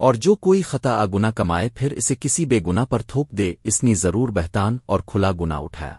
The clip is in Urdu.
اور جو کوئی خطا گنا کمائے، پھر اسے کسی بے گنا پر تھوپ دے، اس نے ضرور بہتان اور کھلا گنا اٹھایا۔